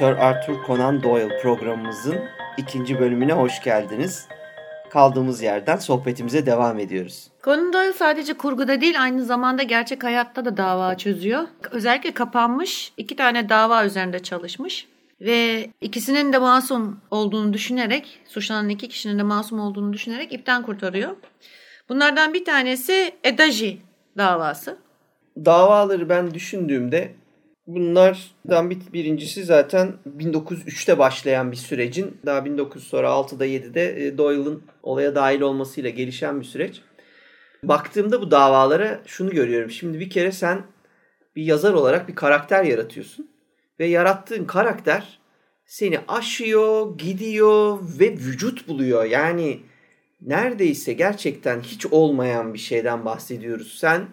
Sir Arthur Conan Doyle programımızın ikinci bölümüne hoş geldiniz. Kaldığımız yerden sohbetimize devam ediyoruz. Conan Doyle sadece kurguda değil aynı zamanda gerçek hayatta da dava çözüyor. Özellikle kapanmış iki tane dava üzerinde çalışmış. Ve ikisinin de masum olduğunu düşünerek, suçlanan iki kişinin de masum olduğunu düşünerek ipten kurtarıyor. Bunlardan bir tanesi Edaji davası. Davaları ben düşündüğümde Bunlardan bir, birincisi zaten 1903'te başlayan bir sürecin daha 1900 sonra 6'da 7'de e, Doyle'ın olaya dahil olmasıyla gelişen bir süreç. Baktığımda bu davalara şunu görüyorum. Şimdi bir kere sen bir yazar olarak bir karakter yaratıyorsun. Ve yarattığın karakter seni aşıyor, gidiyor ve vücut buluyor. Yani neredeyse gerçekten hiç olmayan bir şeyden bahsediyoruz. Sen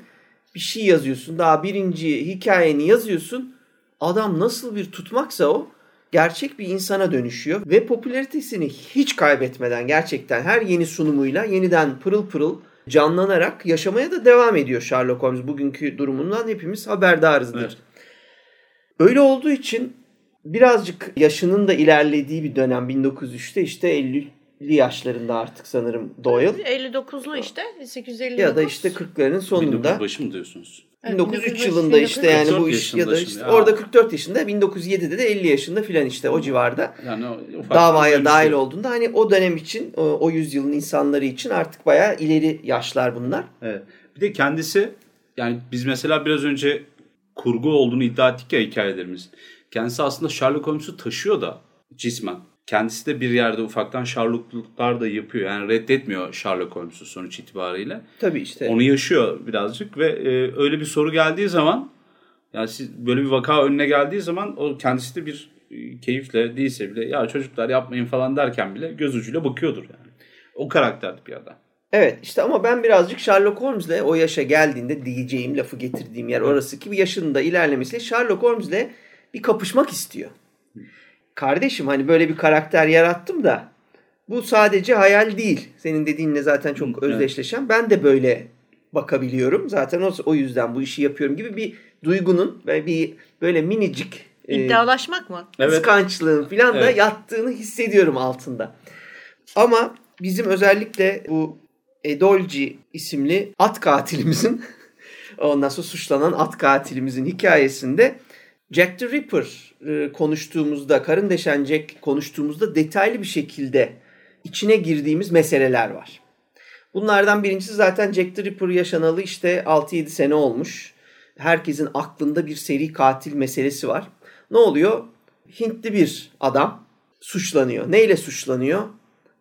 bir şey yazıyorsun. Daha birinci hikayeni yazıyorsun. Adam nasıl bir tutmaksa o gerçek bir insana dönüşüyor ve popülaritesini hiç kaybetmeden gerçekten her yeni sunumuyla yeniden pırıl pırıl canlanarak yaşamaya da devam ediyor Sherlock Holmes. Bugünkü durumundan hepimiz haberdarızdır. Evet. Öyle olduğu için birazcık yaşının da ilerlediği bir dönem 1903'te işte 50 yaşlarında artık sanırım Doyle. 59'lu işte 1859. Ya da işte 40'ların sonunda. 1900 başı mı diyorsunuz? 1903 yılında işte yani bu iş ya da işte ya. orada 44 yaşında 1907'de de 50 yaşında filan işte o civarda yani davaya dahil şey. olduğunda hani o dönem için o, o yüzyılın insanları için artık bayağı ileri yaşlar bunlar. Evet. Bir de kendisi yani biz mesela biraz önce kurgu olduğunu iddia ettik ya hikayelerimiz. Kendisi aslında Sherlock Holmes'u taşıyor da cismen kendisi de bir yerde ufaktan Sherlock'luklar da yapıyor. Yani reddetmiyor Sherlock Holmes'u sonuç itibariyle. Tabii işte. Onu yaşıyor birazcık ve e, öyle bir soru geldiği zaman yani siz böyle bir vaka önüne geldiği zaman o kendisi de bir e, keyifle değilse bile ya çocuklar yapmayın falan derken bile göz ucuyla bakıyordur yani. O karakterdi bir adam. Evet işte ama ben birazcık Sherlock Holmes'le o yaşa geldiğinde diyeceğim lafı getirdiğim yer orası ki bir yaşında ilerlemesiyle Sherlock Holmes'le bir kapışmak istiyor kardeşim hani böyle bir karakter yarattım da bu sadece hayal değil. Senin dediğinle zaten çok özdeşleşen. Ben de böyle bakabiliyorum. Zaten o, o yüzden bu işi yapıyorum gibi bir duygunun ve bir böyle minicik e, iddialaşmak e, mı? Kıskançlığın falan evet. da yattığını hissediyorum altında. Ama bizim özellikle bu Edolci isimli at katilimizin ondan sonra suçlanan at katilimizin hikayesinde Jack the Ripper e, konuştuğumuzda, Karın Deşen Jack konuştuğumuzda detaylı bir şekilde içine girdiğimiz meseleler var. Bunlardan birincisi zaten Jack the Ripper yaşanalı işte 6-7 sene olmuş. Herkesin aklında bir seri katil meselesi var. Ne oluyor? Hintli bir adam suçlanıyor. Neyle suçlanıyor?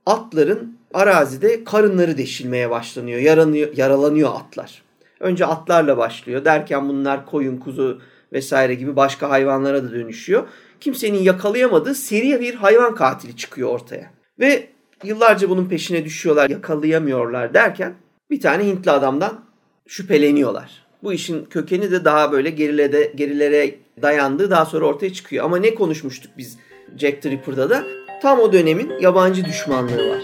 Atların arazide karınları deşilmeye başlanıyor. Yaranıyor, yaralanıyor atlar. Önce atlarla başlıyor. Derken bunlar koyun, kuzu, vesaire gibi başka hayvanlara da dönüşüyor. Kimsenin yakalayamadığı seri bir hayvan katili çıkıyor ortaya. Ve yıllarca bunun peşine düşüyorlar, yakalayamıyorlar derken bir tane Hintli adamdan şüpheleniyorlar. Bu işin kökeni de daha böyle gerilere, gerilere dayandığı daha sonra ortaya çıkıyor. Ama ne konuşmuştuk biz Jack the Ripper'da da? Tam o dönemin yabancı düşmanlığı var.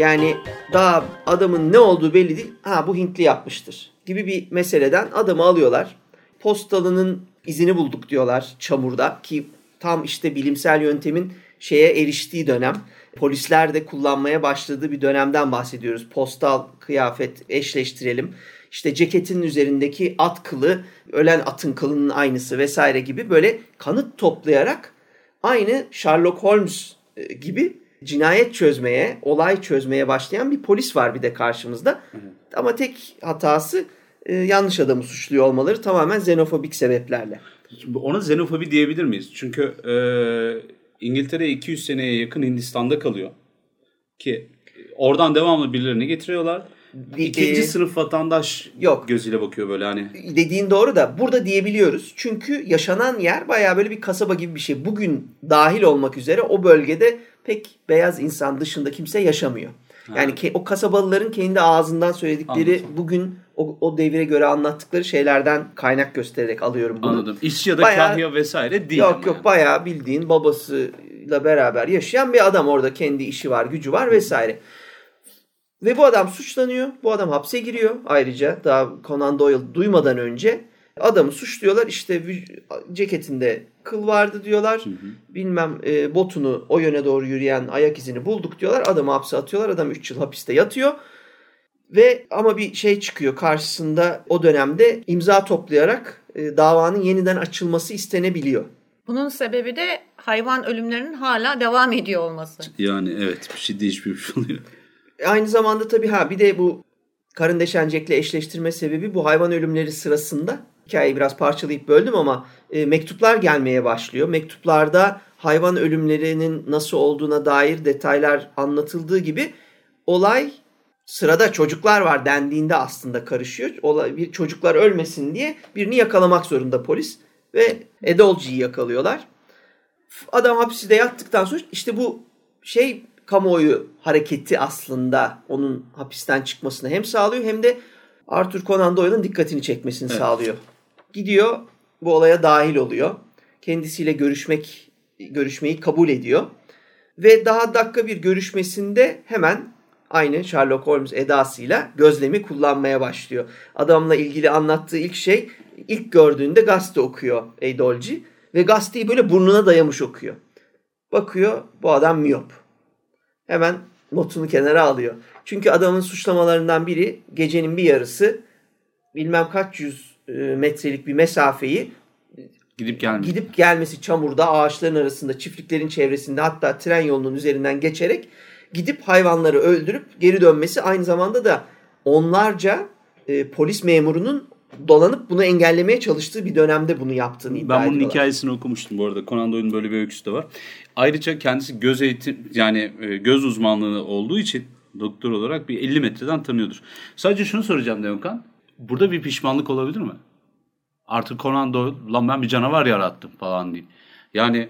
Yani daha adamın ne olduğu belli değil. Ha bu Hintli yapmıştır gibi bir meseleden adamı alıyorlar. Postalının izini bulduk diyorlar çamurda ki tam işte bilimsel yöntemin şeye eriştiği dönem. Polisler de kullanmaya başladığı bir dönemden bahsediyoruz. Postal kıyafet eşleştirelim. İşte ceketin üzerindeki at kılı, ölen atın kılının aynısı vesaire gibi böyle kanıt toplayarak aynı Sherlock Holmes e, gibi cinayet çözmeye, olay çözmeye başlayan bir polis var bir de karşımızda. Hı hı. Ama tek hatası e, yanlış adamı suçluyor olmaları tamamen xenofobik sebeplerle. Ona xenofobi diyebilir miyiz? Çünkü e, İngiltere 200 seneye yakın Hindistan'da kalıyor. Ki oradan devamlı birilerini getiriyorlar. İkinci sınıf vatandaş Yok. gözüyle bakıyor böyle hani. dediğin doğru da burada diyebiliyoruz. Çünkü yaşanan yer bayağı böyle bir kasaba gibi bir şey. Bugün dahil olmak üzere o bölgede pek beyaz insan dışında kimse yaşamıyor. Yani ke- o kasabalıların kendi ağzından söyledikleri Anladım. bugün o, o devire göre anlattıkları şeylerden kaynak göstererek alıyorum bunu. Anladım. İşçi ya da Bayağı- kahya vesaire değil. Yok yok yani. bayağı bildiğin babasıyla beraber yaşayan bir adam orada kendi işi var, gücü var vesaire. Ve bu adam suçlanıyor. Bu adam hapse giriyor ayrıca daha Conan Doyle duymadan önce. Adamı suçluyorlar. İşte ceketinde kıl vardı diyorlar. Bilmem e, botunu o yöne doğru yürüyen ayak izini bulduk diyorlar. Adamı hapse atıyorlar. Adam 3 yıl hapiste yatıyor. Ve ama bir şey çıkıyor karşısında o dönemde imza toplayarak e, davanın yeniden açılması istenebiliyor. Bunun sebebi de hayvan ölümlerinin hala devam ediyor olması. Yani evet bir şey değişmiş oluyor. Aynı zamanda tabii ha bir de bu karın deşencekle eşleştirme sebebi bu hayvan ölümleri sırasında hikayeyi biraz parçalayıp böldüm ama e, mektuplar gelmeye başlıyor. Mektuplarda hayvan ölümlerinin nasıl olduğuna dair detaylar anlatıldığı gibi olay sırada çocuklar var dendiğinde aslında karışıyor. Olay, bir çocuklar ölmesin diye birini yakalamak zorunda polis ve Edolci'yi yakalıyorlar. Adam hapiste yattıktan sonra işte bu şey kamuoyu hareketi aslında onun hapisten çıkmasını hem sağlıyor hem de Arthur Conan Doyle'ın dikkatini çekmesini Evet. sağlıyor. Gidiyor bu olaya dahil oluyor. Kendisiyle görüşmek görüşmeyi kabul ediyor. Ve daha dakika bir görüşmesinde hemen aynı Sherlock Holmes edasıyla gözlemi kullanmaya başlıyor. Adamla ilgili anlattığı ilk şey ilk gördüğünde gazete okuyor Eydolci ve gazeteyi böyle burnuna dayamış okuyor. Bakıyor bu adam miyop. Hemen notunu kenara alıyor. Çünkü adamın suçlamalarından biri gecenin bir yarısı bilmem kaç yüz metrelik bir mesafeyi Gidip gelmiş. gidip gelmesi çamurda, ağaçların arasında, çiftliklerin çevresinde hatta tren yolunun üzerinden geçerek gidip hayvanları öldürüp geri dönmesi aynı zamanda da onlarca e, polis memurunun dolanıp bunu engellemeye çalıştığı bir dönemde bunu yaptığını iddia Ben bunun ediyorlar. hikayesini okumuştum bu arada. Conan Doyle'un böyle bir öyküsü de var. Ayrıca kendisi göz eğitim yani e, göz uzmanlığı olduğu için doktor olarak bir 50 metreden tanıyordur. Sadece şunu soracağım Deokan. Burada bir pişmanlık olabilir mi? Artık Conan Doyle lan ben bir canavar yarattım falan diyeyim. Yani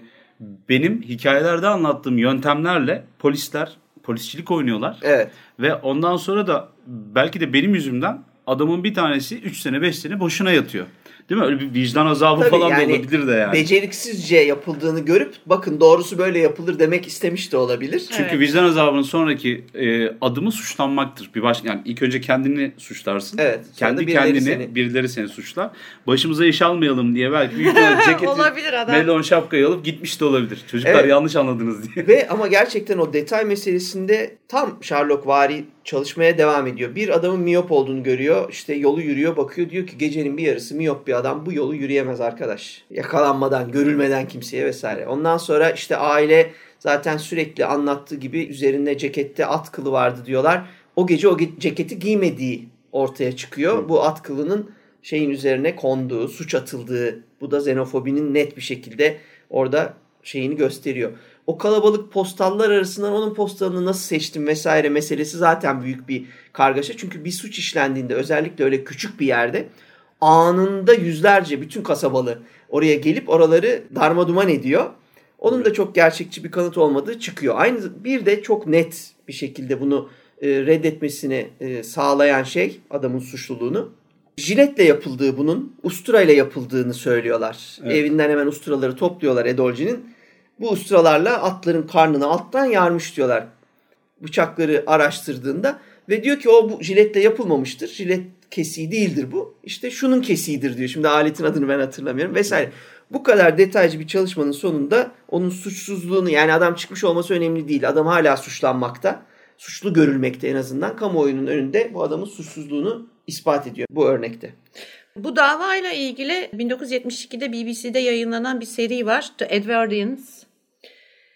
benim hikayelerde anlattığım yöntemlerle polisler polisçilik oynuyorlar. Evet. Ve ondan sonra da belki de benim yüzümden adamın bir tanesi 3 sene 5 sene boşuna yatıyor. Değil mi? Öyle bir vicdan azabı Tabii falan yani da olabilir de yani. Beceriksizce yapıldığını görüp bakın doğrusu böyle yapılır demek istemiş de olabilir. Çünkü Evet. vicdan azabının sonraki e, adımı suçlanmaktır. Bir baş yani ilk önce kendini suçlarsın. Evet, Kendi birileri kendini seni. birileri seni suçlar. Başımıza iş almayalım diye belki bir ceketi, Olabilir adam. melon şapkayı alıp gitmiş de olabilir. Çocuklar Evet. yanlış anladınız diye. Ve ama gerçekten o detay meselesinde tam Sherlock vari çalışmaya devam ediyor. Bir adamın miyop olduğunu görüyor. İşte yolu yürüyor bakıyor diyor ki gecenin bir yarısı miyop bir adam bu yolu yürüyemez arkadaş. Yakalanmadan, görülmeden kimseye vesaire. Ondan sonra işte aile zaten sürekli anlattığı gibi üzerinde cekette at kılı vardı diyorlar. O gece o ceketi giymediği ortaya çıkıyor. Bu at kılının şeyin üzerine konduğu, suç atıldığı bu da xenofobinin net bir şekilde orada şeyini gösteriyor. O kalabalık postallar arasından onun postalını nasıl seçtim vesaire meselesi zaten büyük bir kargaşa. Çünkü bir suç işlendiğinde özellikle öyle küçük bir yerde anında yüzlerce bütün kasabalı oraya gelip oraları darma duman ediyor. Onun da çok gerçekçi bir kanıt olmadığı çıkıyor. Aynı bir de çok net bir şekilde bunu e, reddetmesini e, sağlayan şey adamın suçluluğunu. Jiletle yapıldığı bunun usturayla yapıldığını söylüyorlar. Evet. Evinden hemen usturaları topluyorlar Edolci'nin. Bu usturalarla atların karnını alttan yarmış diyorlar. Bıçakları araştırdığında ve diyor ki o bu jiletle yapılmamıştır. Jilet kesiği değildir bu. İşte şunun kesiğidir diyor. Şimdi aletin adını ben hatırlamıyorum vesaire. Bu kadar detaycı bir çalışmanın sonunda onun suçsuzluğunu yani adam çıkmış olması önemli değil. Adam hala suçlanmakta. Suçlu görülmekte en azından. Kamuoyunun önünde bu adamın suçsuzluğunu ispat ediyor bu örnekte. Bu davayla ilgili 1972'de BBC'de yayınlanan bir seri var. The Edwardians.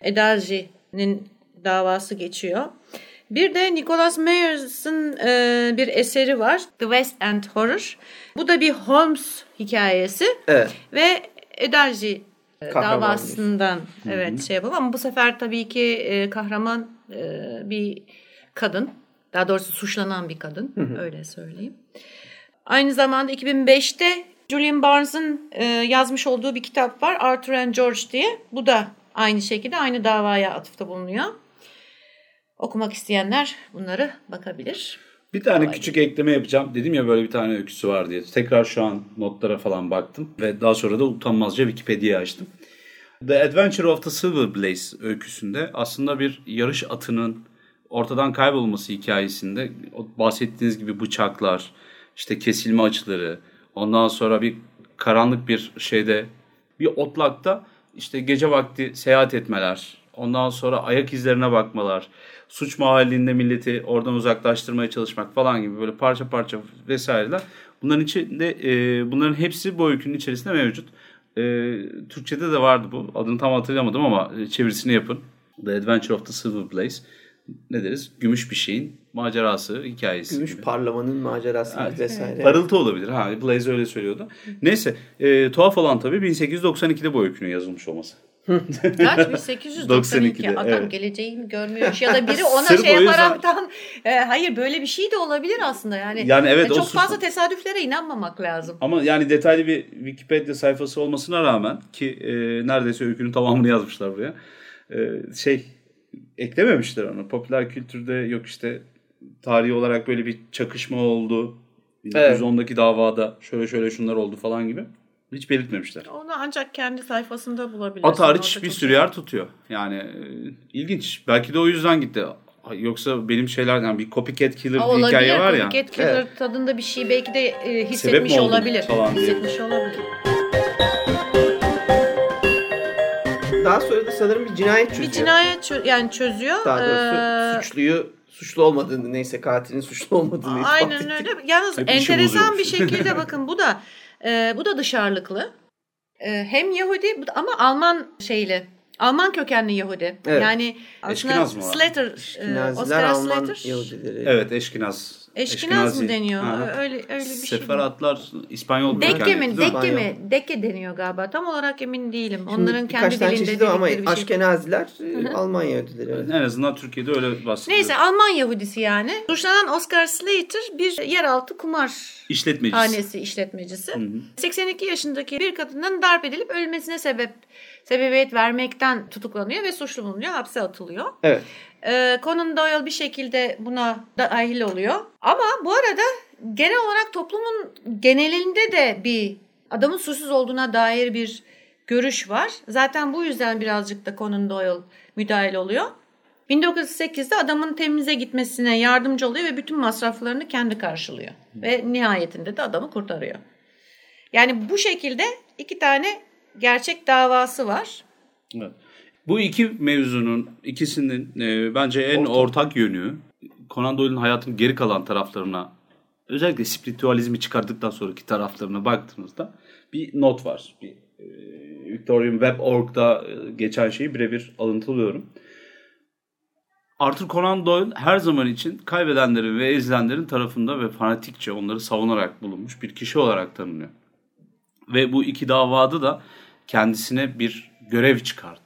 Edalji'nin davası geçiyor. Bir de Nicholas Meyers'ın e, bir eseri var. The West End Horror. Bu da bir Holmes hikayesi. Evet. Ve Edalji e, davasından evet şey yapalım ama bu sefer tabii ki e, kahraman e, bir kadın. Daha doğrusu suçlanan bir kadın. Öyle söyleyeyim. Aynı zamanda 2005'te Julian Barnes'ın e, yazmış olduğu bir kitap var. Arthur and George diye. Bu da aynı şekilde aynı davaya atıfta bulunuyor. Okumak isteyenler bunları bakabilir. Bir tane küçük ekleme yapacağım. Dedim ya böyle bir tane öyküsü var diye. Tekrar şu an notlara falan baktım. Ve daha sonra da utanmazca Wikipedia'yı açtım. The Adventure of the Silver Blaze öyküsünde aslında bir yarış atının ortadan kaybolması hikayesinde bahsettiğiniz gibi bıçaklar, işte kesilme açıları, ondan sonra bir karanlık bir şeyde bir otlakta işte gece vakti seyahat etmeler, ondan sonra ayak izlerine bakmalar, suç mahallinde milleti oradan uzaklaştırmaya çalışmak falan gibi böyle parça parça vesaireler. Bunların içinde e, bunların hepsi bu öykünün içerisinde mevcut. E, Türkçe'de de vardı bu. Adını tam hatırlamadım ama e, çevirisini yapın. The Adventure of the Silver Blaze. Ne deriz? Gümüş bir şeyin macerası, hikayesi. Gümüş gibi. parlamanın macerası Evet. vesaire. Parıltı olabilir. Ha, Blaze öyle söylüyordu. Neyse. E, tuhaf olan tabii 1892'de bu öykünün yazılmış olması. Kaç? 1892. 92'de, Adam evet. geleceği mi görmüyor ya da biri ona Sırf şey yaparaktan e, hayır böyle bir şey de olabilir aslında yani. Yani evet, E, çok fazla tesadüflere inanmamak lazım. Ama yani detaylı bir Wikipedia sayfası olmasına rağmen ki e, neredeyse öykünün tamamını yazmışlar buraya. E, şey eklememişler onu. Popüler kültürde yok işte tarihi olarak böyle bir çakışma oldu. 1910'daki davada şöyle şöyle şunlar oldu falan gibi. Hiç belirtmemişler. Onu ancak kendi sayfasında bulabilirsin. At hariç bir sürü yer tutuyor. Yani e, ilginç. Belki de o yüzden gitti. Yoksa benim şeylerden bir copycat killer Aa, bir olabilir. hikaye var ya. Copycat Killer Evet. tadında bir şey belki de e, Sebep hissetmiş mi oldum olabilir. falan diye. Hissetmiş olabilir. Daha sonra da sanırım bir cinayet çözüyor. Bir cinayet çö- yani çözüyor. Daha doğrusu Ee, suçluyu suçlu olmadığını neyse katilin suçlu olmadığını ispat Aynen öyle. Yalnız Hep enteresan bir şekilde bakın bu da e, bu da dışarılıklı. E, hem Yahudi ama Alman şeyli. Alman kökenli Yahudi. Evet. Yani aslında? Slater, e, Oscar Alman Slater. Yahudileri. Evet eşkinaz. Eşkinaz mı Eşkinazi. deniyor? Ha. Öyle öyle bir şey. mi? Seferatlar İspanyol Dekke kökenli, mi? Dekke mi? Dekke deniyor galiba. Tam olarak emin değilim. Şimdi Onların kendi dilinde ama dedikleri bir şey. Aşkenaziler e, Alman Yahudileri. evet. En azından Türkiye'de öyle bahsediyor. Neyse Alman Yahudisi yani. Suçlanan Oscar Slater bir yeraltı kumar İşletmecisi. hanesi işletmecisi. 82 yaşındaki bir kadının darp edilip ölmesine sebep sebebiyet vermekten tutuklanıyor ve suçlu bulunuyor. Hapse atılıyor. Evet. Ee, Conan Doyle bir şekilde buna dahil oluyor. Ama bu arada genel olarak toplumun genelinde de bir adamın suçsuz olduğuna dair bir görüş var. Zaten bu yüzden birazcık da Conan Doyle müdahil oluyor. 1908'de adamın temize gitmesine yardımcı oluyor ve bütün masraflarını kendi karşılıyor. Ve nihayetinde de adamı kurtarıyor. Yani bu şekilde iki tane gerçek davası var. Evet. Bu iki mevzunun ikisinin e, bence en ortak. yönü Conan Doyle'un hayatının geri kalan taraflarına özellikle spiritualizmi çıkardıktan sonraki taraflarına baktığınızda bir not var. Bir, e, Victorian.org'da e, geçen şeyi birebir alıntılıyorum. Arthur Conan Doyle her zaman için kaybedenlerin ve ezilenlerin tarafında ve fanatikçe onları savunarak bulunmuş bir kişi olarak tanınıyor. Ve bu iki davada da kendisine bir görev çıkartıyor.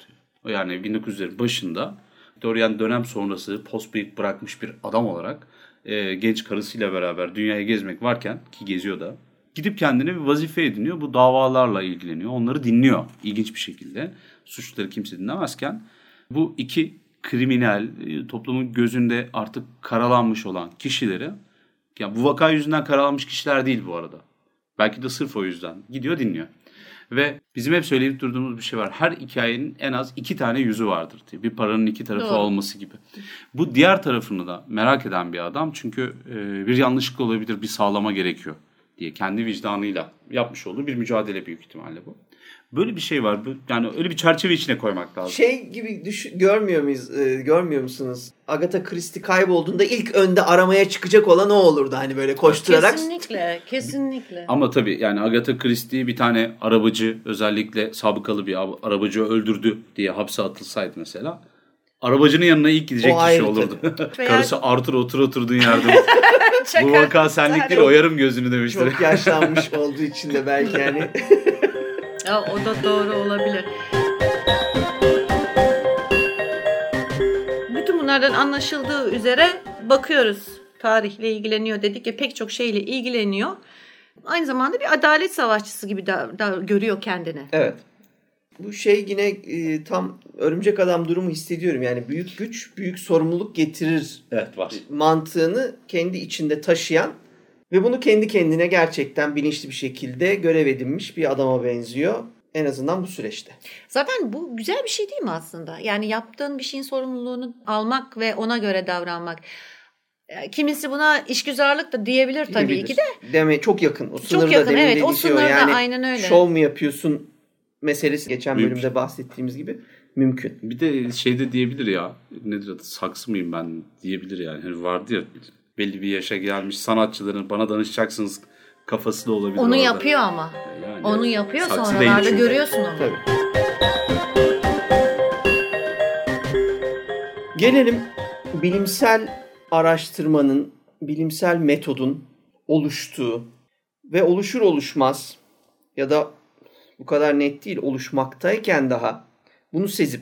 Yani 1900'lerin başında Victorian dönem sonrası post bıyık bırakmış bir adam olarak e, genç karısıyla beraber dünyayı gezmek varken ki geziyor da gidip kendine bir vazife ediniyor. Bu davalarla ilgileniyor. Onları dinliyor ilginç bir şekilde. Suçları kimse dinlemezken bu iki kriminal e, toplumun gözünde artık karalanmış olan kişileri ya bu vaka yüzünden karalanmış kişiler değil bu arada. Belki de sırf o yüzden. Gidiyor dinliyor. Ve bizim hep söyleyip durduğumuz bir şey var. Her hikayenin en az iki tane yüzü vardır diye. Bir paranın iki tarafı Doğru. olması gibi. Bu diğer tarafını da merak eden bir adam. Çünkü e, bir yanlışlık olabilir, bir sağlama gerekiyor diye kendi vicdanıyla yapmış olduğu bir mücadele büyük ihtimalle bu. Böyle bir şey var. Bu- Yani öyle bir çerçeve içine koymak lazım. Şey gibi düşün, görmüyor muyuz? e, görmüyor musunuz? Agatha Christie kaybolduğunda ilk önde aramaya çıkacak olan o olurdu hani böyle koşturarak. Kesinlikle, kesinlikle. Ama tabii yani Agatha Christie bir tane arabacı özellikle sabıkalı bir ab- arabacı öldürdü diye hapse atılsaydı mesela. Arabacının yanına ilk gidecek O kişi ayrı olurdu. Karısı Arthur otur oturduğun yerde. Bu vaka senlik değil oyarım gözünü demiştir. Çok yaşlanmış olduğu için de belki yani. Ya, o da doğru olabilir. Bütün bunlardan anlaşıldığı üzere bakıyoruz tarihle ilgileniyor dedik ya pek çok şeyle ilgileniyor. Aynı zamanda bir adalet savaşçısı gibi da, da görüyor kendini. Evet. Bu şey yine e, tam örümcek adam durumu hissediyorum. Yani büyük güç büyük sorumluluk getirir Evet var. mantığını kendi içinde taşıyan ve bunu kendi kendine gerçekten bilinçli bir şekilde görev edinmiş bir adama benziyor. En azından bu süreçte. Zaten bu güzel bir şey değil mi aslında? Yani yaptığın bir şeyin sorumluluğunu almak ve ona göre davranmak. E, Kimisi buna işgüzarlık da diyebilir tabii Diyebilir. ki de. Deme çok yakın. O sınırda yakın, demin evet. O sınırda, yani aynen öyle. Şov mu yapıyorsun meselesi geçen Mümkün. bölümde bahsettiğimiz gibi mümkün. Bir de şey de diyebilir ya. Nedir adı? Saksı mıyım ben diyebilir yani. Hani vardı ya belli bir yaşa gelmiş sanatçıların bana danışacaksınız kafası da olabilir. Onu orada. yapıyor ama. Yani Onu yapıyor sonralarda görüyorsun onu. Tabii. Gelelim bilimsel araştırmanın, bilimsel metodun oluştuğu ve oluşur oluşmaz ya da bu kadar net değil oluşmaktayken daha bunu sezip,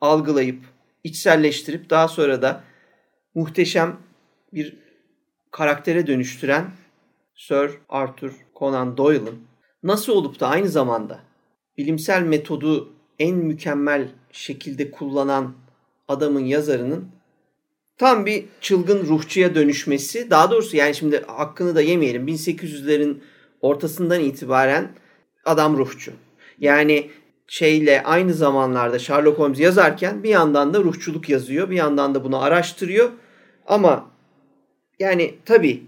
algılayıp, içselleştirip daha sonra da muhteşem bir karaktere dönüştüren Sir Arthur Conan Doyle'ın nasıl olup da aynı zamanda bilimsel metodu en mükemmel şekilde kullanan adamın yazarının tam bir çılgın ruhçuya dönüşmesi. Daha doğrusu yani şimdi hakkını da yemeyelim. 1800'lerin ortasından itibaren adam ruhçu. Yani şeyle aynı zamanlarda Sherlock Holmes yazarken bir yandan da ruhçuluk yazıyor. Bir yandan da bunu araştırıyor. Ama yani tabii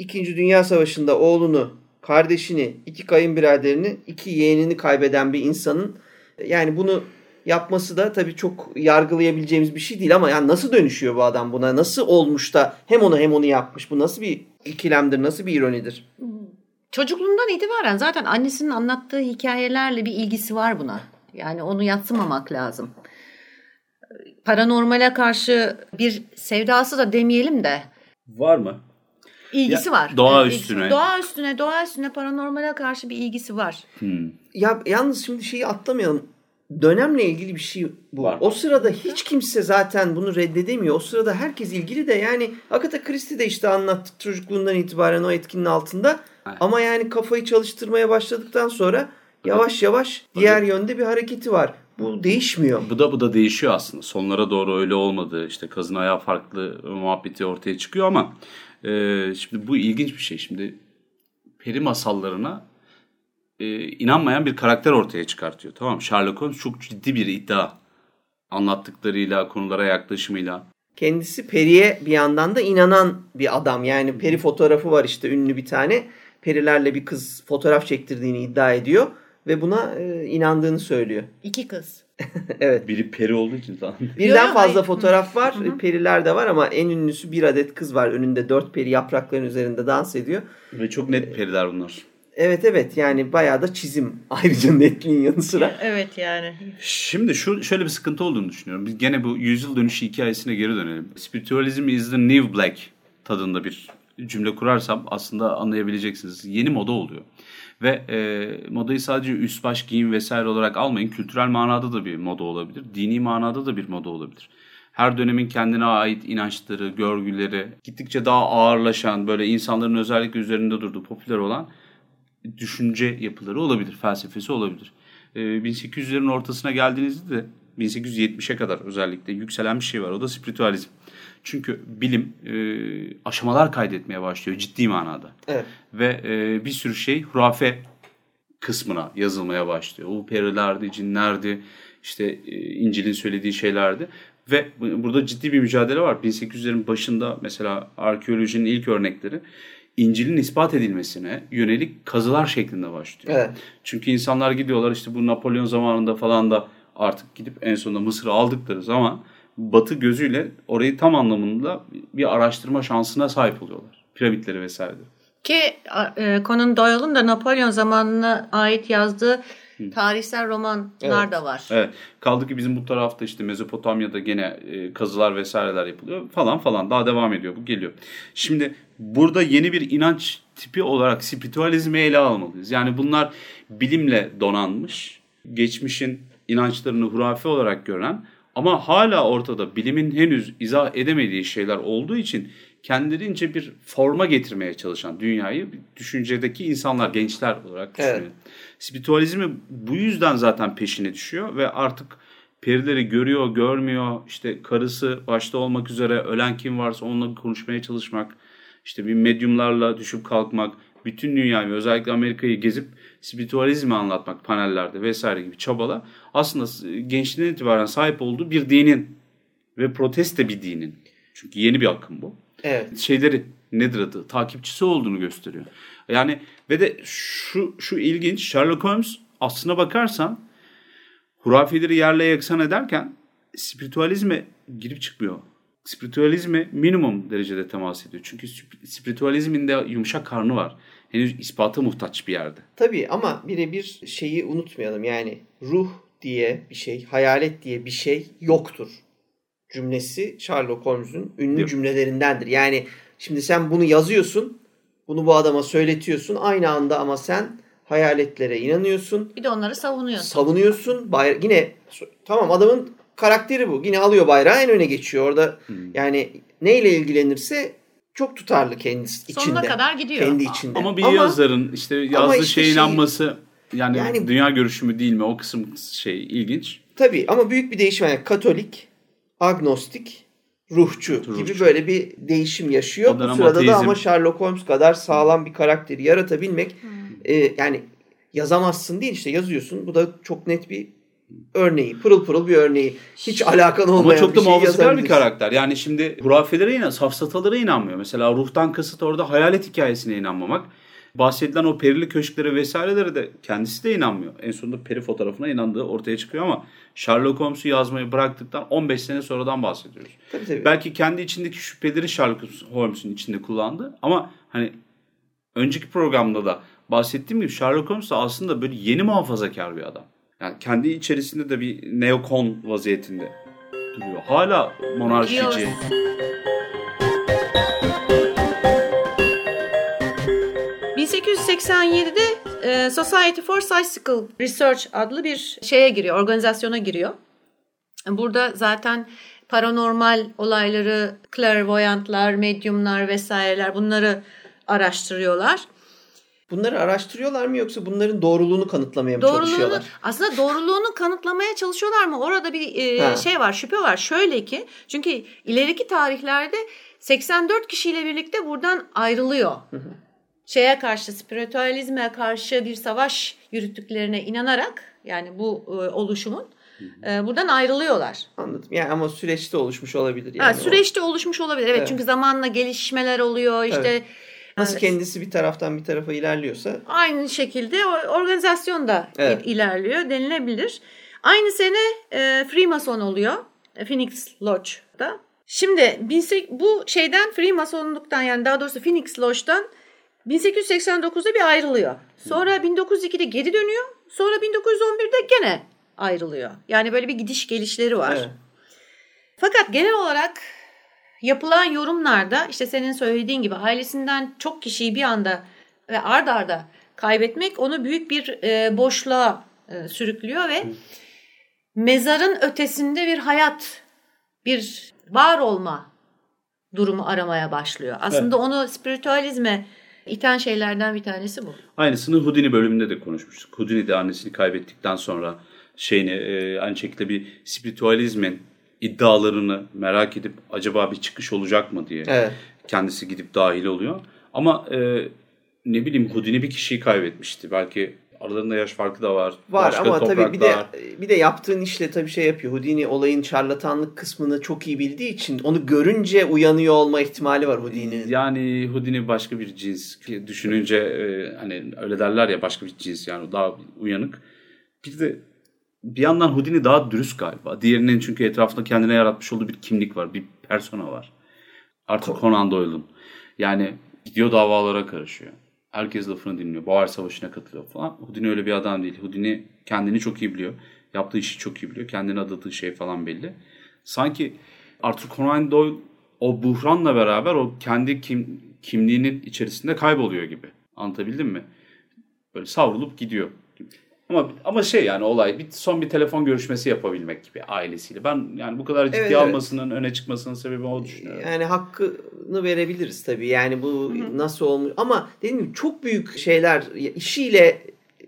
İkinci Dünya Savaşı'nda oğlunu, kardeşini, iki kayınbiraderini, iki yeğenini kaybeden bir insanın yani bunu yapması da tabii çok yargılayabileceğimiz bir şey değil ama yani nasıl dönüşüyor bu adam buna? Nasıl olmuş da hem onu hem onu yapmış? Bu nasıl bir ikilemdir? Nasıl bir ironidir? Çocukluğundan itibaren zaten annesinin anlattığı hikayelerle bir ilgisi var buna. Yani onu yatsımamak lazım. Paranormale karşı bir sevdası da demeyelim de Var mı? ilgisi Ya, var. doğa Evet, üstüne. Doğa üstüne, doğa üstüne paranormale karşı bir ilgisi var. Hmm. Ya yalnız şimdi şeyi atlamayalım. Dönemle ilgili bir şey bu. Var. O sırada hiç kimse zaten bunu reddedemiyor. O sırada herkes ilgili de yani Agatha Christie de işte anlattık çocukluğundan itibaren o etkinin altında. Evet. Ama yani kafayı çalıştırmaya başladıktan sonra yavaş yavaş diğer yönde bir hareketi var. Bu değişmiyor. Bu da bu da değişiyor aslında. Sonlara doğru öyle olmadı. İşte kazın ayağı farklı muhabbeti ortaya çıkıyor ama e, şimdi bu ilginç bir şey. Şimdi peri masallarına e, inanmayan bir karakter ortaya çıkartıyor. Tamam? Sherlock Holmes çok ciddi bir iddia. Anlattıklarıyla, konulara yaklaşımıyla. Kendisi periye bir yandan da inanan bir adam. Yani peri fotoğrafı var işte ünlü bir tane. Perilerle bir kız fotoğraf çektirdiğini iddia ediyor ve buna e, inandığını söylüyor. İki kız. Evet. Biri peri olduğu için tamam. Birden Yo, fazla hayır. fotoğraf var. Periler de var ama en ünlüsü bir adet kız var. Önünde dört peri yaprakların üzerinde dans ediyor. Ve çok net periler bunlar. Evet evet yani bayağı da çizim. Ayrıca netliğin yanı sıra. Evet yani. Şimdi şu şöyle bir sıkıntı olduğunu düşünüyorum. Biz gene bu yüzyıl dönüşü hikayesine geri dönelim. Spiritualism is the new black tadında bir cümle kurarsam aslında anlayabileceksiniz. Yeni moda oluyor. Ve e, modayı sadece üst baş giyim vesaire olarak almayın. Kültürel manada da bir moda olabilir. Dini manada da bir moda olabilir. Her dönemin kendine ait inançları, görgüleri, gittikçe daha ağırlaşan, böyle insanların özellikle üzerinde durduğu popüler olan düşünce yapıları olabilir, felsefesi olabilir. Ee, 1800'lerin ortasına geldiğinizde de 1870'e kadar özellikle yükselen bir şey var. O da spiritüalizm. Çünkü bilim e, aşamalar kaydetmeye başlıyor ciddi manada. Evet. Ve e, bir sürü şey hurafe kısmına yazılmaya başlıyor. O perilerdi, cinlerdi, işte e, İncil'in söylediği şeylerdi. Ve bu- burada ciddi bir mücadele var. 1800'lerin başında mesela arkeolojinin ilk örnekleri İncil'in ispat edilmesine yönelik kazılar şeklinde başlıyor. Evet. Çünkü insanlar gidiyorlar işte bu Napolyon zamanında falan da artık gidip en sonunda Mısır'ı aldıkları zaman Batı gözüyle orayı tam anlamında bir araştırma şansına sahip oluyorlar. Piramitleri vesaire. Ki e, Conan Doyle'ın da Napolyon zamanına ait yazdığı tarihsel romanlar Evet. da var. Evet. Kaldı ki bizim bu tarafta işte Mezopotamya'da gene e, kazılar vesaireler yapılıyor falan falan daha devam ediyor bu geliyor. Şimdi burada yeni bir inanç tipi olarak spiritüalizmi ele almalıyız. Yani bunlar bilimle donanmış, geçmişin inançlarını hurafe olarak gören ama hala ortada bilimin henüz izah edemediği şeyler olduğu için kendilerince bir forma getirmeye çalışan dünyayı düşüncedeki insanlar, gençler olarak düşünüyor. Evet. Spiritualizmi bu yüzden zaten peşine düşüyor ve artık perileri görüyor, görmüyor. İşte karısı başta olmak üzere ölen kim varsa onunla konuşmaya çalışmak. işte bir medyumlarla düşüp kalkmak. Bütün dünyayı özellikle Amerika'yı gezip spiritualizmi anlatmak panellerde vesaire gibi çabala aslında gençliğinden itibaren sahip olduğu bir dinin ve proteste bir dinin. Çünkü yeni bir akım bu. Evet. Şeyleri nedir adı? Takipçisi olduğunu gösteriyor. Yani ve de şu şu ilginç Sherlock Holmes aslına bakarsan hurafeleri yerle yeksan ederken spiritualizme girip çıkmıyor. Spiritualizme minimum derecede temas ediyor. Çünkü spiritualizmin de yumuşak karnı var. Henüz ispata muhtaç bir yerde. Tabii ama birebir şeyi unutmayalım. Yani ruh diye bir şey, hayalet diye bir şey yoktur. Cümlesi Sherlock Holmes'un ünlü cümlelerindendir. Yani şimdi sen bunu yazıyorsun, bunu bu adama söyletiyorsun aynı anda ama sen hayaletlere inanıyorsun. Bir de onları savunuyorsun. Savunuyorsun. Bayra- yine tamam adamın karakteri bu. Yine alıyor bayrağı en öne geçiyor. Orada hmm. yani neyle ilgilenirse çok tutarlı kendisi içinde. Sonuna kadar gidiyor. Kendi içinde. Ama bir ama, yazarın işte yazdığı işte şeye şey, inanması yani, yani dünya görüşümü değil mi? O kısım şey ilginç. Tabii ama büyük bir değişim. Yani Katolik, agnostik, ruhçu, ruhçu gibi böyle bir değişim yaşıyor. Bu sırada ateizm. da ama Sherlock Holmes kadar sağlam bir karakteri yaratabilmek hmm. e, yani yazamazsın değil işte yazıyorsun. Bu da çok net bir örneği. Pırıl pırıl bir örneği. Hiç alakan olmayan Ama çok da muhafazakar bir karakter. Yani şimdi hurafelere inan, safsatalara inanmıyor. Mesela ruhtan kasıt orada hayalet hikayesine inanmamak. Bahsedilen o perili köşklere vesairelere de kendisi de inanmıyor. En sonunda peri fotoğrafına inandığı ortaya çıkıyor ama Sherlock Holmes'u yazmayı bıraktıktan 15 sene sonradan bahsediyoruz. Tabii, tabii. Belki kendi içindeki şüpheleri Sherlock Holmes'un içinde kullandı ama hani önceki programda da bahsettiğim gibi Sherlock Holmes da aslında böyle yeni muhafazakar bir adam. Yani kendi içerisinde de bir neokon vaziyetinde duruyor. Hala monarşici. 1887'de e, Society for Psychical Research adlı bir şeye giriyor, organizasyona giriyor. Burada zaten paranormal olayları, clairvoyantlar, medyumlar vesaireler bunları araştırıyorlar. Bunları araştırıyorlar mı yoksa bunların doğruluğunu kanıtlamaya mı doğruluğunu, çalışıyorlar? Aslında doğruluğunu kanıtlamaya çalışıyorlar mı? Orada bir e, şey var, şüphe var. Şöyle ki, çünkü ileriki tarihlerde 84 kişiyle birlikte buradan ayrılıyor. Hı hı. Şeye karşı, spiritüalizme karşı bir savaş yürüttüklerine inanarak yani bu e, oluşumun e, buradan ayrılıyorlar. Anladım. Yani ama süreçte oluşmuş olabilir yani. Ha, süreçte o. oluşmuş olabilir. Evet, evet çünkü zamanla gelişmeler oluyor. İşte evet Nasıl evet. kendisi bir taraftan bir tarafa ilerliyorsa. Aynı şekilde organizasyon da evet. ilerliyor denilebilir. Aynı sene e, Freemason oluyor. E, Phoenix Lodge'da. Şimdi bu şeyden Freemasonluktan yani daha doğrusu Phoenix Lodge'dan 1889'da bir ayrılıyor. Sonra 1902'de geri dönüyor. Sonra 1911'de gene ayrılıyor. Yani böyle bir gidiş gelişleri var. Evet. Fakat genel olarak yapılan yorumlarda işte senin söylediğin gibi ailesinden çok kişiyi bir anda ve ard arda kaybetmek onu büyük bir e, boşluğa e, sürüklüyor ve mezarın ötesinde bir hayat, bir var olma durumu aramaya başlıyor. Aslında evet. onu spiritüalizme iten şeylerden bir tanesi bu. Aynısını Houdini bölümünde de konuşmuştuk. Houdini de annesini kaybettikten sonra şeyini e, aynı şekilde bir spiritüalizmin iddialarını merak edip acaba bir çıkış olacak mı diye evet. kendisi gidip dahil oluyor. Ama e, ne bileyim Houdini bir kişiyi kaybetmişti. Belki aralarında yaş farkı da var. Var Başka ama tabii bir de bir de yaptığın işle tabii şey yapıyor. Houdini olayın şarlatanlık kısmını çok iyi bildiği için onu görünce uyanıyor olma ihtimali var Houdini'nin. Yani Houdini başka bir cins. Düşününce e, hani öyle derler ya başka bir cins yani daha uyanık. Bir de bir yandan Houdini daha dürüst galiba. Diğerinin çünkü etrafında kendine yaratmış olduğu bir kimlik var. Bir persona var. Artık Conan Doyle'un. Yani gidiyor davalara karışıyor. Herkes lafını dinliyor. Boğar Savaşı'na katılıyor falan. Houdini öyle bir adam değil. Houdini kendini çok iyi biliyor. Yaptığı işi çok iyi biliyor. Kendini adadığı şey falan belli. Sanki Arthur Conan Doyle o buhranla beraber o kendi kim, kimliğinin içerisinde kayboluyor gibi. Anlatabildim mi? Böyle savrulup gidiyor. Ama ama şey yani olay bir son bir telefon görüşmesi yapabilmek gibi ailesiyle. Ben yani bu kadar ciddi Evet, evet. almasının öne çıkmasının sebebi o düşünüyorum. Yani hakkını verebiliriz tabii. Yani bu nasıl olmuş ama dediğim gibi çok büyük şeyler işiyle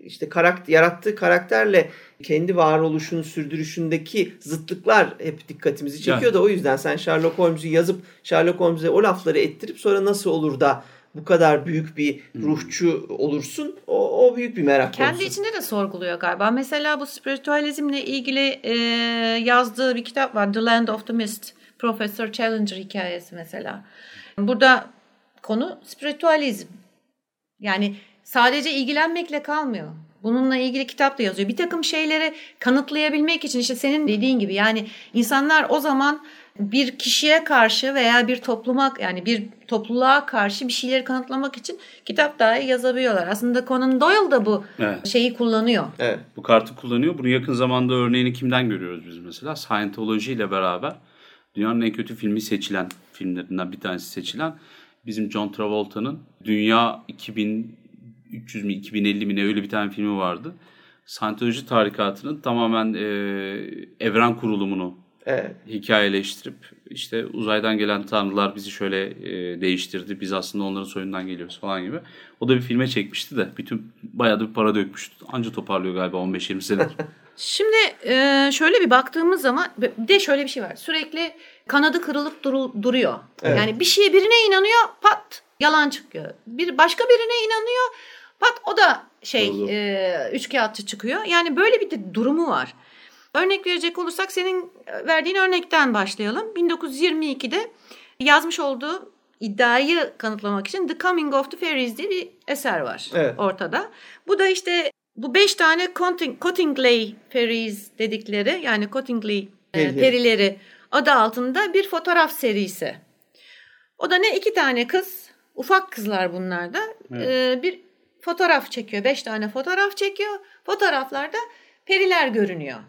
işte karakter yarattığı karakterle kendi varoluşunun sürdürüşündeki zıtlıklar hep dikkatimizi çekiyor Yani. da o yüzden sen Sherlock Holmes'u yazıp Sherlock Holmes'e o lafları ettirip sonra nasıl olur da bu kadar büyük bir ruhçu olursun o, o büyük bir merak Kendi konusu. içinde de sorguluyor galiba. Mesela bu spiritüalizmle ilgili e, yazdığı bir kitap var. The Land of the Mist. Professor Challenger hikayesi mesela. Burada konu spiritüalizm. Yani sadece ilgilenmekle kalmıyor. Bununla ilgili kitap da yazıyor. Bir takım şeyleri kanıtlayabilmek için işte senin dediğin gibi yani insanlar o zaman bir kişiye karşı veya bir topluma yani bir topluluğa karşı bir şeyleri kanıtlamak için kitap dahi yazabiliyorlar. Aslında Conan Doyle da bu Evet. şeyi kullanıyor. Evet. Bu kartı kullanıyor. Bunu yakın zamanda örneğini kimden görüyoruz biz mesela? Scientology ile beraber dünyanın en kötü filmi seçilen filmlerinden bir tanesi seçilen bizim John Travolta'nın Dünya 2300 mi 2050 mi ne öyle bir tane filmi vardı. Scientology tarikatının tamamen e, evren kurulumunu Evet. hikayeleştirip işte uzaydan gelen tanrılar bizi şöyle e, değiştirdi. Biz aslında onların soyundan geliyoruz falan gibi. O da bir filme çekmişti de bütün bayağı da bir para dökmüştü. Anca toparlıyor galiba 15-20 senedir. Şimdi e, şöyle bir baktığımız zaman bir de şöyle bir şey var. Sürekli kanadı kırılıp duru- duruyor. Evet. Yani bir şeye birine inanıyor pat yalan çıkıyor. Bir başka birine inanıyor pat o da şey Doğru. e, üçkağıtçı çıkıyor. Yani böyle bir de durumu var. Örnek verecek olursak senin verdiğin örnekten başlayalım. 1922'de yazmış olduğu iddiayı kanıtlamak için The Coming of the Fairies diye bir eser var Evet. ortada. Bu da işte bu beş tane Cotting- Cottingley Fairies dedikleri yani Cottingley e, Perileri. adı altında bir fotoğraf serisi. O da ne iki tane kız, ufak kızlar bunlar da e, bir fotoğraf çekiyor. Beş tane fotoğraf çekiyor. Fotoğraflarda periler görünüyor.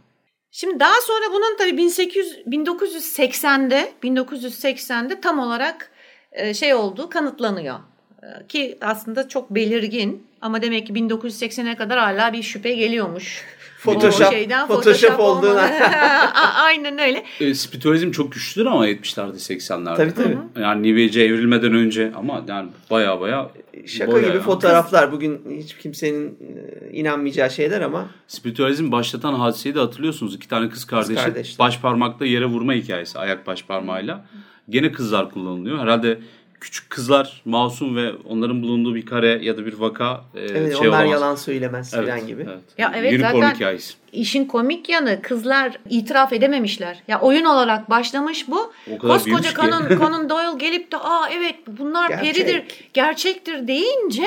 Şimdi daha sonra bunun tabii 1800 1980'de 1980'de tam olarak e, şey olduğu kanıtlanıyor. E, Ki aslında çok belirgin ama demek ki 1980'e kadar hala bir şüphe geliyormuş. Photoshop- O şeyden Photoshop olduğuna. olmadı. A- Aynen öyle. e, spiritualizm çok güçlüdür ama 70'lerde 80'lerde. Tabii tabii. Yani New Age'e evrilmeden önce ama yani baya baya Şaka boya gibi ya. fotoğraflar bugün hiç kimsenin e, inanmayacağı şeyler ama Spiritualizm başlatan hadiseyi de hatırlıyorsunuz. İki tane kız kardeşi kardeşler. baş parmakla yere vurma hikayesi. Ayak baş parmağıyla. Gene kızlar kullanılıyor. Herhalde küçük kızlar masum ve onların bulunduğu bir kare ya da bir vaka e, evet, şey onlar olamaz. yalan söylemez Evet, falan gibi. Evet. Ya evet, Unicorn zaten- hikayesi. İşin komik yanı kızlar itiraf edememişler. Ya oyun olarak başlamış bu. Koskoca. Conan, Conan Doyle gelip de aa evet bunlar Gerçek. peridir, gerçektir deyince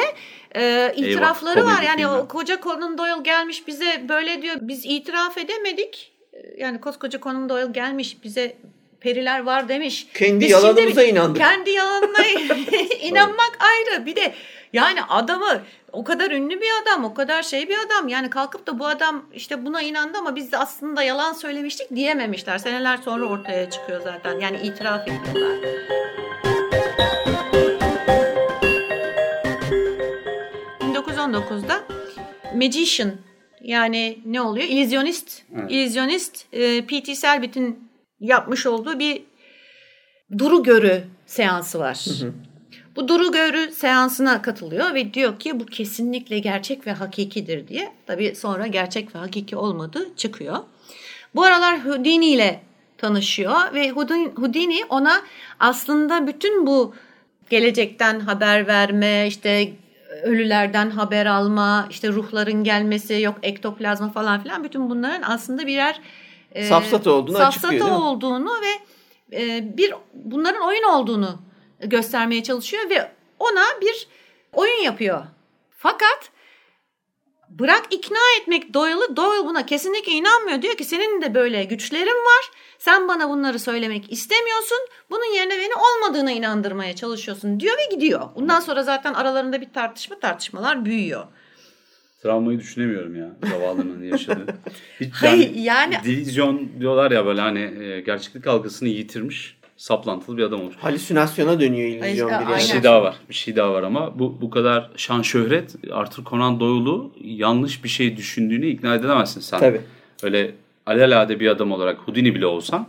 e, itirafları komedi var. Yani o koca Conan Doyle gelmiş bize böyle diyor biz itiraf edemedik. E, Yani koskoca Conan Doyle gelmiş bize periler var demiş. Kendi Biz yalanımıza şimdi- inandık. Kendi yalanına inanmak ayrı. Bir de yani adamı o kadar ünlü bir adam, o kadar şey bir adam. Yani kalkıp da bu adam işte buna inandı ama biz de aslında yalan söylemiştik diyememişler. Seneler sonra ortaya çıkıyor zaten. Yani itiraf ediyorlar. ...1919'da Magician yani ne oluyor? İllüzyonist. Evet. İllüzyonist e, P.T. Selbit'in yapmış olduğu bir duru görü seansı var. Bu duru görü seansına katılıyor ve diyor ki bu kesinlikle gerçek ve hakikidir diye. Tabii sonra gerçek ve hakiki olmadığı çıkıyor. Bu aralar Houdini ile tanışıyor ve Houdini ona aslında bütün bu gelecekten haber verme, işte ölülerden haber alma, işte ruhların gelmesi, yok ektoplazma falan filan bütün bunların aslında birer e, Safsata olduğunu safsata açıklıyor, mi? olduğunu ve e, bir bunların oyun olduğunu göstermeye çalışıyor ve ona bir oyun yapıyor. Fakat bırak ikna etmek Doyle'ı Doyle buna kesinlikle inanmıyor. Diyor ki senin de böyle güçlerin var. Sen bana bunları söylemek istemiyorsun. Bunun yerine beni olmadığına inandırmaya çalışıyorsun diyor ve gidiyor. Bundan sonra zaten aralarında bir tartışma tartışmalar büyüyor. Travmayı düşünemiyorum ya zavallının yaşadığı. Hiç Hayır, yani- Dilizyon diyorlar ya böyle hani e, gerçeklik algısını yitirmiş. saplantılı bir adam olmuş. Halüsinasyona dönüyor illüzyon bir Bir yani. şey daha var. Bir şey daha var ama bu bu kadar şan şöhret Arthur Conan Doyle'u yanlış bir şey düşündüğünü ikna edemezsin sen. Tabii. Öyle alelade bir adam olarak Houdini bile olsan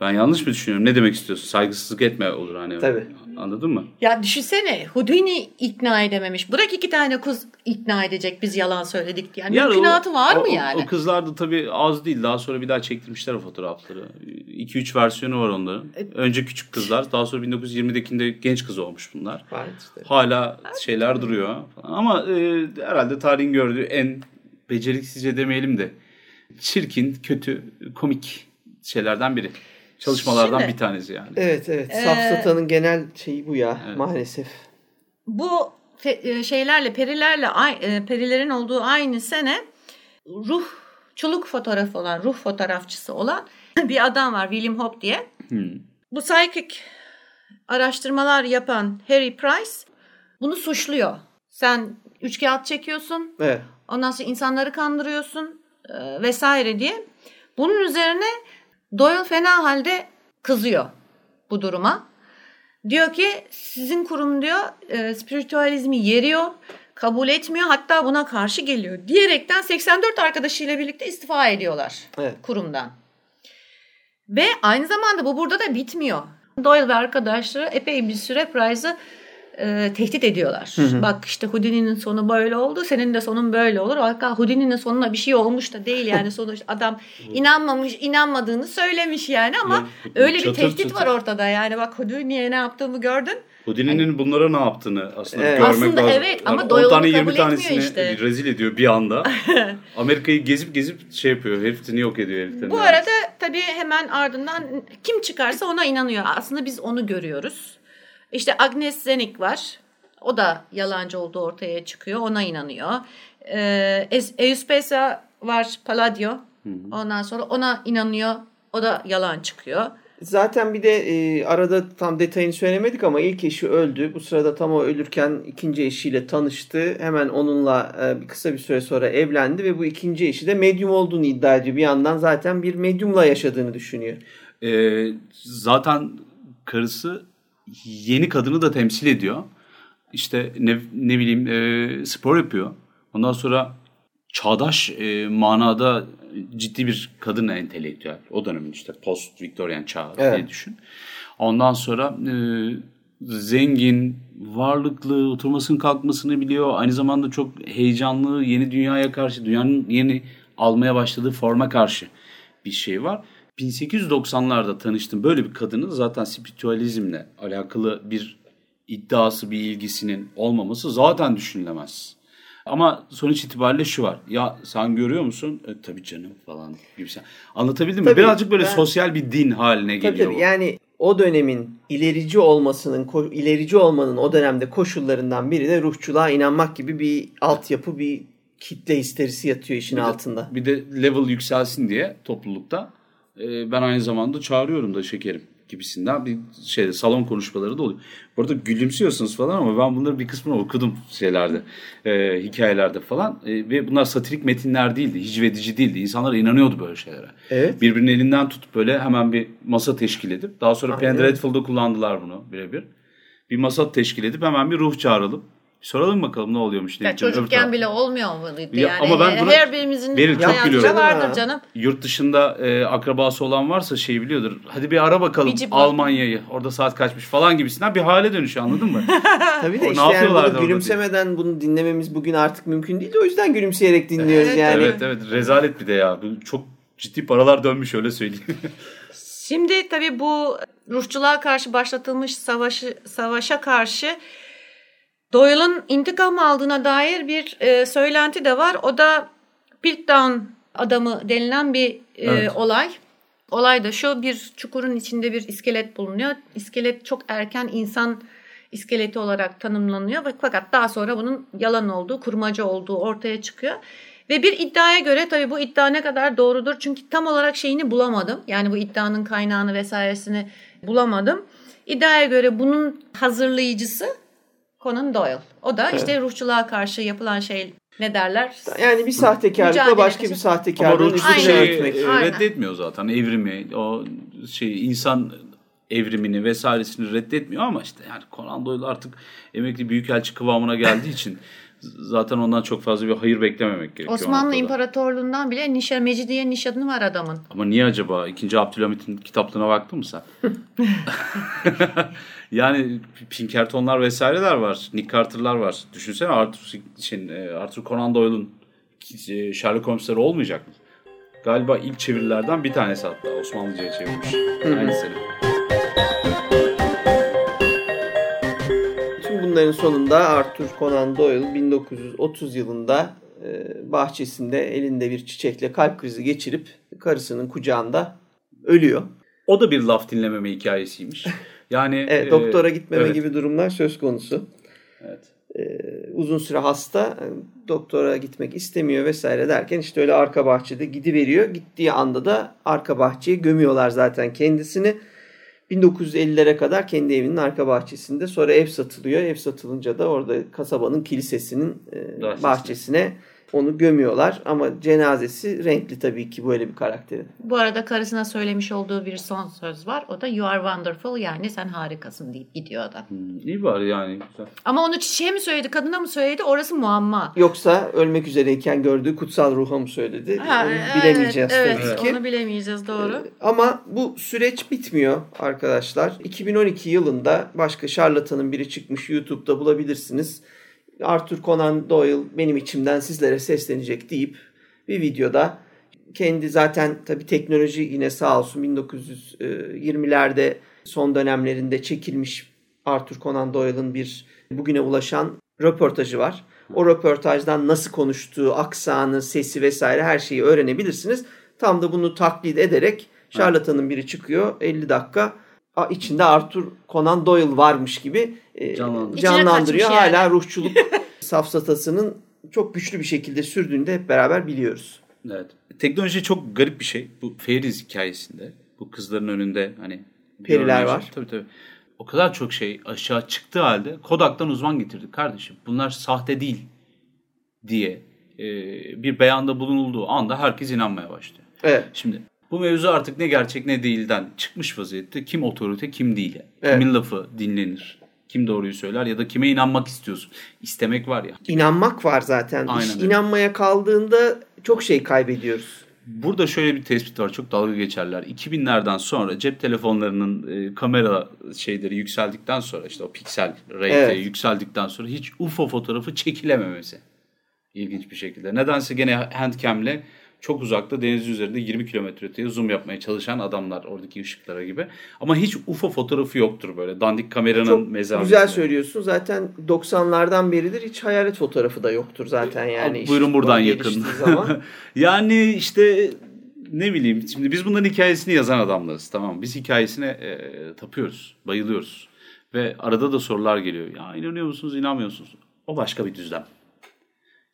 ben yanlış mı düşünüyorum? Ne demek istiyorsun? Saygısızlık etme olur hani. Tabii. Anladın mı? Ya düşünsene Houdini ikna edememiş. Bırak iki tane kız ikna edecek biz yalan söyledik diye. Yani Yani mümkünatı o- var o- mı yani? O kızlar da tabii az değil. Daha sonra bir daha çektirmişler o fotoğrafları. 2-3 versiyonu var onların. Önce küçük kızlar. Daha sonra 1920'dekinde genç kız olmuş bunlar. Var işte. Hala şeyler duruyor. falan. Ama e, herhalde tarihin gördüğü en beceriksizce demeyelim de çirkin, kötü, komik şeylerden biri. Çalışmalardan Şimdi- bir tanesi yani. Evet evet. Ee, Safsatanın genel şeyi bu ya maalesef. Bu e, şeylerle perilerle ay- e, perilerin olduğu aynı sene ruhçuluk fotoğrafı olan ruh fotoğrafçısı olan bir adam var William Hope diye. Hmm. Bu psychic araştırmalar yapan Harry Price bunu suçluyor. Sen üç kağıt çekiyorsun, Evet. ondan sonra insanları kandırıyorsun e, vesaire diye. Bunun üzerine Doyle fena halde kızıyor bu duruma. Diyor ki sizin kurum diyor e, spiritüalizmi yeriyor, kabul etmiyor hatta buna karşı geliyor diyerekten 84 arkadaşıyla birlikte istifa ediyorlar Evet. kurumdan. Ve aynı zamanda bu burada da bitmiyor. Doyle ve arkadaşları epey bir süre Price'ı e, tehdit ediyorlar. Bak işte Houdini'nin sonu böyle oldu, senin de sonun böyle olur. Hatta Houdini'nin sonuna bir şey olmuş da değil yani sonuçta adam inanmamış, inanmadığını söylemiş yani ama Ya, öyle bir çatır tehdit çatır. var ortada yani. Bak Houdini'ye ne yaptığımı gördün. Houdini'nin bunlara ne yaptığını aslında Evet. görmek Aslında lazım. evet ama 10 Doyle tane onu 20 kabul etmiyor tanesini işte. rezil ediyor bir anda. Amerika'yı gezip gezip şey yapıyor. Herifini yok ediyor heriflerini. Bu yani. arada tabii hemen ardından kim çıkarsa ona inanıyor. Aslında biz onu görüyoruz. İşte Agnes Zenik var. O da yalancı olduğu ortaya çıkıyor. Ona inanıyor. Ee, Es- Euspesa var Palladio. Ondan sonra ona inanıyor. O da yalan çıkıyor. Zaten bir de e, arada tam detayını söylemedik ama ilk eşi öldü. Bu sırada tam o ölürken ikinci eşiyle tanıştı. Hemen onunla e, kısa bir süre sonra evlendi ve bu ikinci eşi de medyum olduğunu iddia ediyor. Bir yandan zaten bir medyumla yaşadığını düşünüyor. Ee, zaten karısı yeni kadını da temsil ediyor. İşte ne, ne bileyim e, spor yapıyor. Ondan sonra çağdaş e, manada ciddi bir kadın entelektüel. O dönemin işte post Victorian çağı Evet. diye düşün. Ondan sonra e, zengin, varlıklı, oturmasını kalkmasını biliyor. Aynı zamanda çok heyecanlı, yeni dünyaya karşı, dünyanın yeni almaya başladığı forma karşı bir şey var. 1890'larda tanıştım böyle bir kadının zaten spiritüalizmle alakalı bir iddiası, bir ilgisinin olmaması zaten düşünülemez. Ama sonuç itibariyle şu var. Ya sen görüyor musun? E, tabii canım falan gibi. Anlatabildim mi? Tabii, Birazcık böyle ben- sosyal bir din haline Tabii geliyor. tabii bu. yani o dönemin ilerici olmasının, ilerici olmanın o dönemde koşullarından biri de ruhçuluğa inanmak gibi bir altyapı, bir kitle histerisi yatıyor işin Bir de- altında. Bir de level yükselsin diye toplulukta e, ben aynı zamanda çağırıyorum da şekerim gibisinden bir şeyde salon konuşmaları da oluyor. Bu arada gülümsüyorsunuz falan ama ben bunların bir kısmını okudum şeylerde, e, hikayelerde falan. E, ve bunlar satirik metinler değildi, hicvedici değildi. İnsanlar inanıyordu böyle şeylere. Evet. Birbirinin elinden tutup böyle hemen bir masa teşkil edip, daha sonra. Penn Dreadful'da kullandılar bunu birebir. Bir masa teşkil edip hemen bir ruh çağıralım. Soralım bakalım ne oluyormuş diye. Ya çocukken bile olmuyor muydu Ya yani? ama ben buna- Her birimizin Benim çok gülüyorum. vardır canım. Yurt dışında e, akrabası olan varsa şey biliyordur. Hadi bir ara bakalım. Almanya'yı. Orada saat kaçmış falan gibisinden bir hale dönüşüyor anladın mı? Tabii O de ne işte yani bunu gülümsemeden bunu dinlememiz bugün artık mümkün değil de o yüzden gülümseyerek dinliyoruz Evet, yani. evet evet rezalet bir de ya. Bu Çok ciddi paralar dönmüş öyle söyleyeyim. Şimdi tabii bu ruhçuluğa karşı başlatılmış savaşı, savaşa karşı Doyle'ın intikam aldığına dair bir e, söylenti de var. O da Piltdown adamı denilen bir e, Evet. olay. Olay da şu bir çukurun içinde bir iskelet bulunuyor. İskelet çok erken insan iskeleti olarak tanımlanıyor. Fakat daha sonra bunun yalan olduğu, kurmaca olduğu ortaya çıkıyor. Ve bir iddiaya göre tabii bu iddia ne kadar doğrudur? Çünkü tam olarak şeyini bulamadım. Yani bu iddianın kaynağını vesairesini bulamadım. İddiaya göre bunun hazırlayıcısı Conan Doyle. O da işte ruhçuluğa karşı yapılan şey ne derler? Yani bir sahtekarlıkla başka bir sahtekarlığın üstüne şeyi örtmek. e, reddetmiyor zaten evrimi. O şey insan evrimini vesairesini reddetmiyor ama işte yani Conan Doyle artık emekli büyükelçi kıvamına geldiği için zaten ondan çok fazla bir hayır beklememek gerekiyor. Osmanlı. İmparatorluğundan bile Nişa Mecidiye nişanı var adamın. Ama niye acaba? İkinci Abdülhamit'in kitaplarına baktın mı sen? yani Pinkertonlar vesaireler var. Nick Carter'lar var. Düşünsene Arthur, şey, e, Arthur Conan Doyle'un e, Sherlock Holmes'leri olmayacak mı? Galiba ilk çevirilerden bir tanesi hatta Osmanlıca'ya çevirmiş. Aynı sene. Tüm bunların sonunda Arthur Conan Doyle 1930 yılında e, bahçesinde elinde bir çiçekle kalp krizi geçirip karısının kucağında ölüyor. O da bir laf dinlememe hikayesiymiş. Yani Evet, e, doktora gitmeme evet, gibi durumlar söz konusu. Evet. uzun süre hasta, doktora gitmek istemiyor vesaire derken işte öyle arka bahçede gidiveriyor. Gittiği anda da arka bahçeye gömüyorlar zaten kendisini. 1950'lere kadar kendi evinin arka bahçesinde. Sonra ev satılıyor. Ev satılınca da orada kasabanın kilisesinin e, Bahçesine. bahçesine onu gömüyorlar. Ama cenazesi renkli tabii ki böyle bir karakterin. Bu arada karısına söylemiş olduğu bir son söz var. O da you are wonderful yani sen harikasın deyip gidiyor adam. Hmm, iyi bari yani. Güzel. Ama onu çiçeğe mi söyledi kadına mı söyledi orası muamma. Yoksa ölmek üzereyken gördüğü kutsal ruha mı söyledi? Ha, Onu bilemeyeceğiz evet, tabii evet, ki. Onu bilemeyeceğiz doğru. Ama bu süreç bitmiyor arkadaşlar. 2012 yılında başka şarlatanın biri çıkmış YouTube'da bulabilirsiniz. Arthur Conan Doyle benim içimden sizlere seslenecek deyip bir videoda kendi zaten tabi teknoloji yine sağ olsun 1920'lerde son dönemlerinde çekilmiş Arthur Conan Doyle'ın bir bugüne ulaşan röportajı var. O röportajdan nasıl konuştuğu, aksanı, sesi vesaire her şeyi öğrenebilirsiniz. Tam da bunu taklit ederek şarlatanın biri çıkıyor 50 dakika içinde Arthur Conan Doyle varmış gibi e, Canlandırıyor. Hala ruhçuluk safsatasının çok güçlü bir şekilde sürdüğünü de hep beraber biliyoruz. Evet. Teknoloji çok garip bir şey. Bu Feriz hikayesinde. Bu kızların önünde hani Periler var. Şey. Tabii tabii. O kadar çok şey aşağı çıktığı halde Kodak'tan uzman getirdik kardeşim. Bunlar sahte değil diye e, bir beyanda bulunulduğu anda herkes inanmaya başlıyor. Evet. Şimdi bu mevzu artık ne gerçek ne değilden çıkmış vaziyette. Kim otorite kim değil. Evet. Kimin lafı dinlenir. Kim doğruyu söyler ya da kime inanmak istiyorsun. İstemek var ya. İnanmak var zaten. İş Aynen öyle. inanmaya kaldığında çok şey kaybediyoruz. Burada şöyle bir tespit var. Çok dalga geçerler. 2000'lerden sonra cep telefonlarının e, kamera şeyleri yükseldikten sonra işte o piksel rate Evet. yükseldikten sonra hiç UFO fotoğrafı çekilememesi. İlginç bir şekilde. Nedense gene handcam'le çok uzakta deniz üzerinde 20 kilometre öteye zoom yapmaya çalışan adamlar oradaki ışıklara gibi. Ama hiç UFO fotoğrafı yoktur böyle. Dandik kameranın Çok mezarı. güzel söylüyorsun. Zaten 90'lardan beridir hiç hayalet fotoğrafı da yoktur zaten yani. Buyurun buradan yakın. Yani işte ne bileyim şimdi biz bunların hikayesini yazan adamlarız tamam? Biz hikayesine e, tapıyoruz, bayılıyoruz. Ve arada da sorular geliyor. Ya inanıyor musunuz, inanmıyor musunuz? O başka bir düzlem.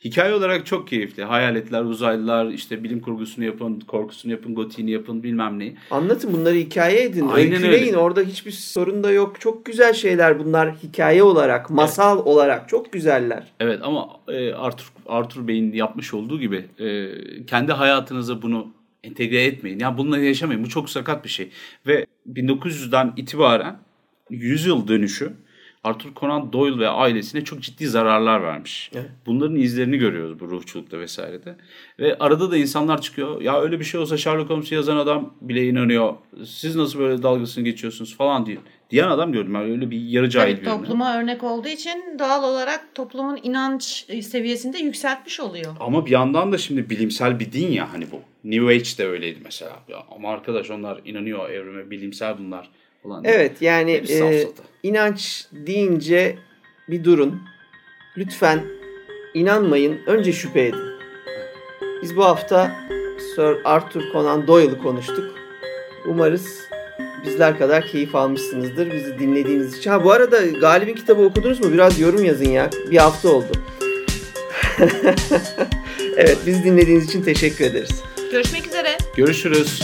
Hikaye olarak çok keyifli. Hayaletler, uzaylılar, işte bilim kurgusunu yapın, korkusunu yapın, gotiğini yapın, bilmem neyi. Anlatın bunları hikaye edin. Aynen Öyküleyin. öyle. Orada hiçbir sorun da yok. Çok güzel şeyler bunlar. Hikaye olarak, masal olarak çok güzeller. Evet ama e, Arthur, Arthur Bey'in yapmış olduğu gibi e, kendi hayatınıza bunu entegre etmeyin. Yani bununla yaşamayın. Bu çok sakat bir şey. Ve 1900'den itibaren 100 yıl dönüşü Arthur Conan Doyle ve ailesine çok ciddi zararlar vermiş. Evet. Bunların izlerini görüyoruz bu ruhçulukta vesairede. Ve arada da insanlar çıkıyor. Ya öyle bir şey olsa Sherlock Holmes'u yazan adam bile inanıyor. Siz nasıl böyle dalgasını geçiyorsunuz falan diye. Diyen adam gördüm. Yani öyle bir yarı cahil bir topluma örnek olduğu için doğal olarak toplumun inanç seviyesini de yükseltmiş oluyor. Ama bir yandan da şimdi bilimsel bir din ya hani bu. New Age de öyleydi mesela. Ya ama arkadaş onlar inanıyor evrime bilimsel bunlar falan. Evet yani e, inanç deyince bir durun. Lütfen inanmayın. Önce şüphe edin. Biz bu hafta Sir Arthur Conan Doyle'ı konuştuk. Umarız bizler kadar keyif almışsınızdır bizi dinlediğiniz için. Ha bu arada Galip'in kitabı okudunuz mu? Biraz yorum yazın ya. Bir hafta oldu. evet biz dinlediğiniz için teşekkür ederiz. Görüşmek üzere. Görüşürüz.